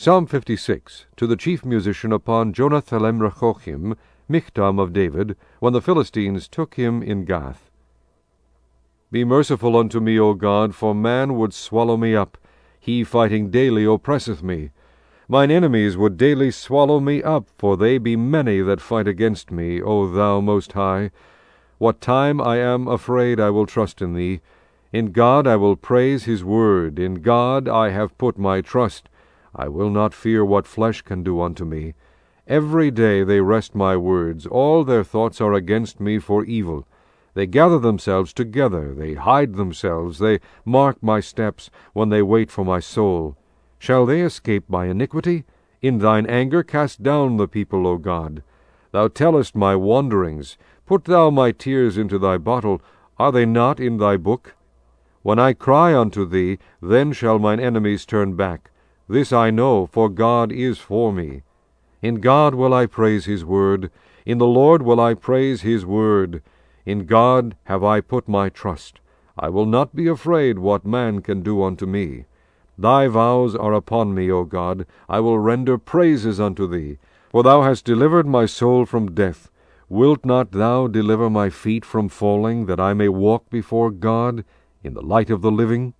Psalm 56, to the chief musician upon Jonathan Rechochim, Michtam of David, when the Philistines took him in Gath. Be merciful unto me, O God, for man would swallow me up. He fighting daily oppresseth me. Mine enemies would daily swallow me up, for they be many that fight against me, O thou most high. What time I am afraid I will trust in thee. In God I will praise his word. In God I have put my trust. I will not fear what flesh can do unto me. Every day they wrest my words, all their thoughts are against me for evil. They gather themselves together, they hide themselves, they mark my steps, when they wait for my soul. Shall they escape my iniquity? In thine anger cast down the people, O God. Thou tellest my wanderings. Put thou my tears into thy bottle. Are they not in thy book? When I cry unto thee, then shall mine enemies turn back. This I know, for God is for me. In God will I praise his word. In the Lord will I praise his word. In God have I put my trust. I will not be afraid what man can do unto me. Thy vows are upon me, O God. I will render praises unto thee. For thou hast delivered my soul from death. Wilt not thou deliver my feet from falling, that I may walk before God in the light of the living?